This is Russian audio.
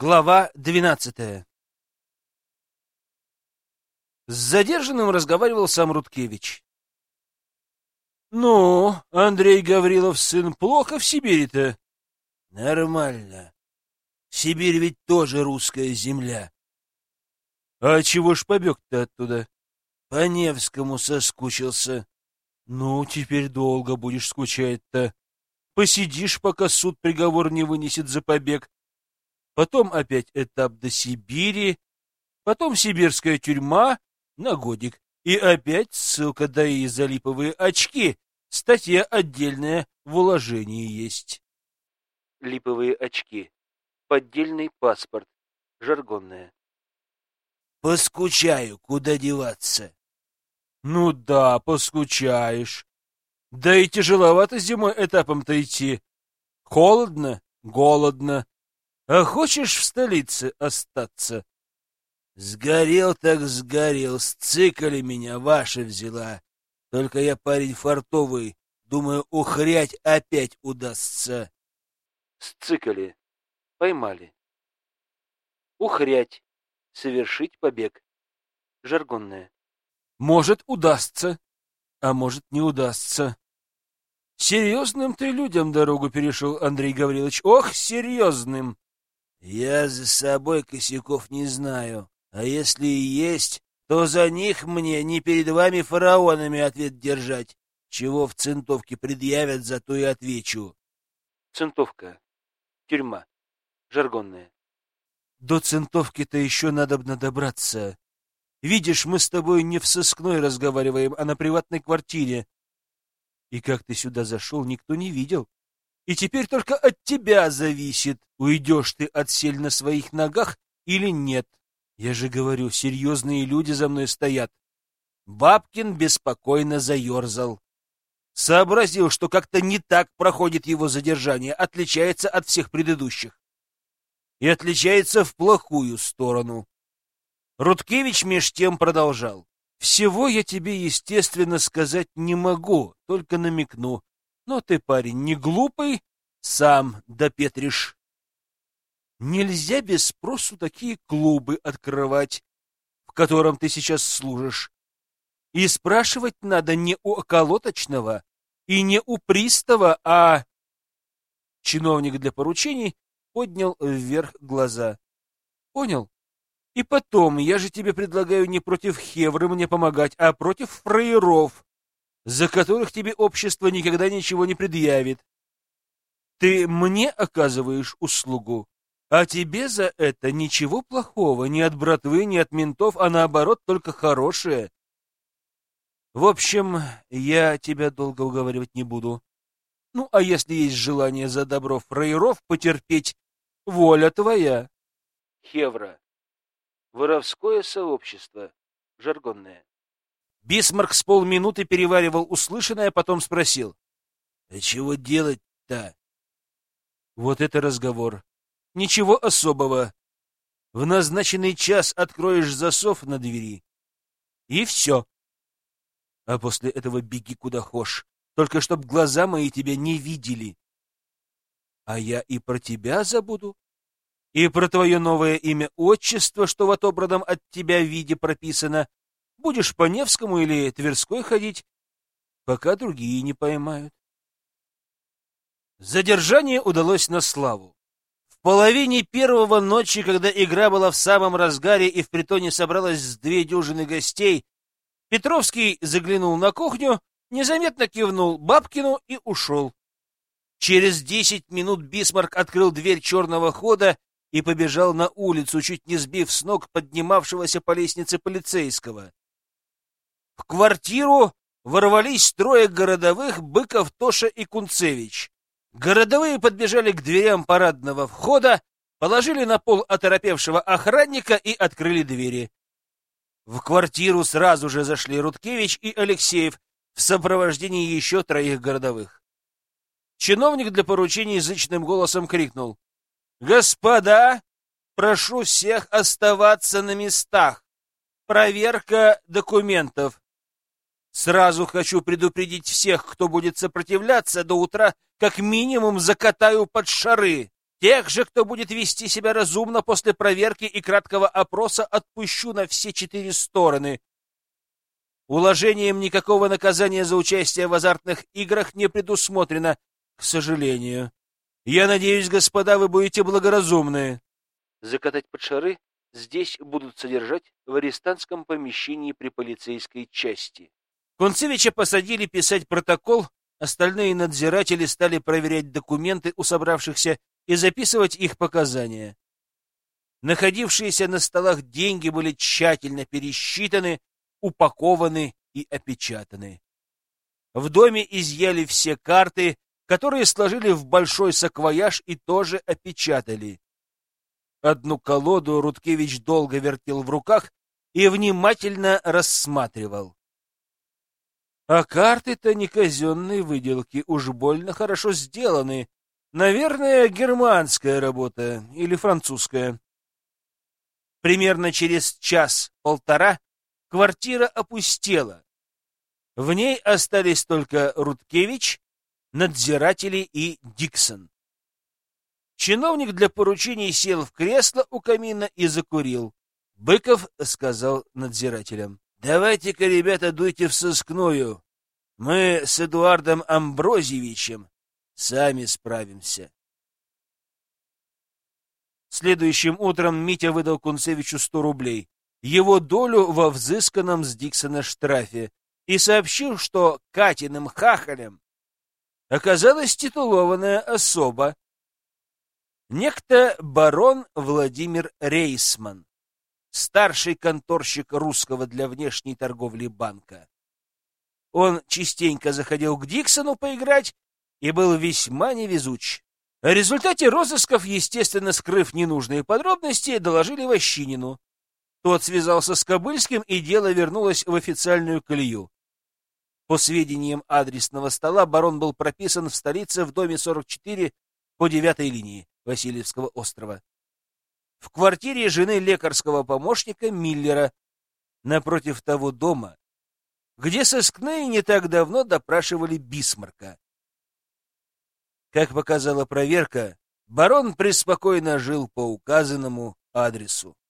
Глава двенадцатая С задержанным разговаривал сам Рудкевич. «Ну, Андрей Гаврилов, сын, плохо в Сибири-то?» «Нормально. Сибирь ведь тоже русская земля». «А чего ж побег-то оттуда?» «По Невскому соскучился». «Ну, теперь долго будешь скучать-то. Посидишь, пока суд приговор не вынесет за побег. Потом опять этап до Сибири, потом сибирская тюрьма на годик, и опять ссылка да и за липовые очки. Статья отдельная в уложении есть. Липовые очки. Поддельный паспорт. Жаргонная. Поскучаю, куда деваться. Ну да, поскучаешь. Да и тяжеловато зимой этапом-то идти. Холодно, голодно. А хочешь в столице остаться? Сгорел так сгорел, сцикали меня, ваша взяла. Только я парень фартовый, думаю, ухрять опять удастся. Сцикали, поймали. Ухрять, совершить побег. Жаргонное. Может, удастся, а может, не удастся. Серьезным ты людям дорогу перешел, Андрей Гаврилович. Ох, серьезным! Я за собой косяков не знаю. А если и есть, то за них мне не перед вами фараонами ответ держать. Чего в центовке предъявят, за то и отвечу. Центовка. Тюрьма. Жаргонная. До центовки-то еще надо бы добраться. Видишь, мы с тобой не в сыскной разговариваем, а на приватной квартире. И как ты сюда зашел, никто не видел. И теперь только от тебя зависит, уйдешь ты отсель на своих ногах или нет. Я же говорю, серьезные люди за мной стоят. Бабкин беспокойно заерзал. Сообразил, что как-то не так проходит его задержание, отличается от всех предыдущих. И отличается в плохую сторону. Рудкевич меж тем продолжал. «Всего я тебе, естественно, сказать не могу, только намекну. Но ты, парень, не глупый, сам допетришь. Нельзя без спросу такие клубы открывать, в котором ты сейчас служишь. И спрашивать надо не у околоточного и не у пристава, а... Чиновник для поручений поднял вверх глаза. Понял? И потом, я же тебе предлагаю не против Хевры мне помогать, а против фраеров, за которых тебе общество никогда ничего не предъявит. Ты мне оказываешь услугу, а тебе за это ничего плохого, ни от братвы, ни от ментов, а наоборот, только хорошее. В общем, я тебя долго уговаривать не буду. Ну, а если есть желание за добро фраеров потерпеть, воля твоя. Хевра. Воровское сообщество. Жаргонное. Бисмарк с полминуты переваривал услышанное, потом спросил. — А чего делать-то? — Вот это разговор. Ничего особого. В назначенный час откроешь засов на двери. И все. А после этого беги куда хошь, только чтоб глаза мои тебя не видели. А я и про тебя забуду, и про твое новое имя-отчество, что в отобранном от тебя виде прописано. Будешь по Невскому или Тверской ходить, пока другие не поймают. Задержание удалось на славу половине первого ночи, когда игра была в самом разгаре и в притоне собралось две дюжины гостей, Петровский заглянул на кухню, незаметно кивнул Бабкину и ушел. Через десять минут Бисмарк открыл дверь черного хода и побежал на улицу, чуть не сбив с ног поднимавшегося по лестнице полицейского. В квартиру ворвались трое городовых Быков, Тоша и Кунцевич. Городовые подбежали к дверям парадного входа, положили на пол оторопевшего охранника и открыли двери. В квартиру сразу же зашли Рудкевич и Алексеев в сопровождении еще троих городовых. Чиновник для поручений язычным голосом крикнул. «Господа, прошу всех оставаться на местах. Проверка документов. Сразу хочу предупредить всех, кто будет сопротивляться до утра, как минимум закатаю под шары. Тех же, кто будет вести себя разумно после проверки и краткого опроса, отпущу на все четыре стороны. Уложением никакого наказания за участие в азартных играх не предусмотрено, к сожалению. Я надеюсь, господа, вы будете благоразумны. Закатать под шары здесь будут содержать в арестантском помещении при полицейской части. Концевича посадили писать протокол, остальные надзиратели стали проверять документы у собравшихся и записывать их показания. Находившиеся на столах деньги были тщательно пересчитаны, упакованы и опечатаны. В доме изъяли все карты, которые сложили в большой саквояж и тоже опечатали. Одну колоду Рудкевич долго вертел в руках и внимательно рассматривал. А карты-то не казенные выделки, уж больно хорошо сделаны. Наверное, германская работа или французская. Примерно через час-полтора квартира опустела. В ней остались только Рудкевич, надзиратели и Диксон. Чиновник для поручений сел в кресло у камина и закурил. Быков сказал надзирателям. — Давайте-ка, ребята, дуйте в сыскную. Мы с Эдуардом Амброзьевичем сами справимся. Следующим утром Митя выдал Кунцевичу сто рублей, его долю во взысканном с Диксона штрафе, и сообщил, что Катиным хахалем оказалась титулованная особа, некто барон Владимир Рейсман, старший конторщик русского для внешней торговли банка. Он частенько заходил к Диксону поиграть и был весьма невезуч. О результате розысков, естественно, скрыв ненужные подробности, доложили Ващинину. Тот связался с Кобыльским, и дело вернулось в официальную колею. По сведениям адресного стола, барон был прописан в столице в доме 44 по девятой линии Васильевского острова. В квартире жены лекарского помощника Миллера напротив того дома, где сыскные не так давно допрашивали Бисмарка. Как показала проверка, барон преспокойно жил по указанному адресу.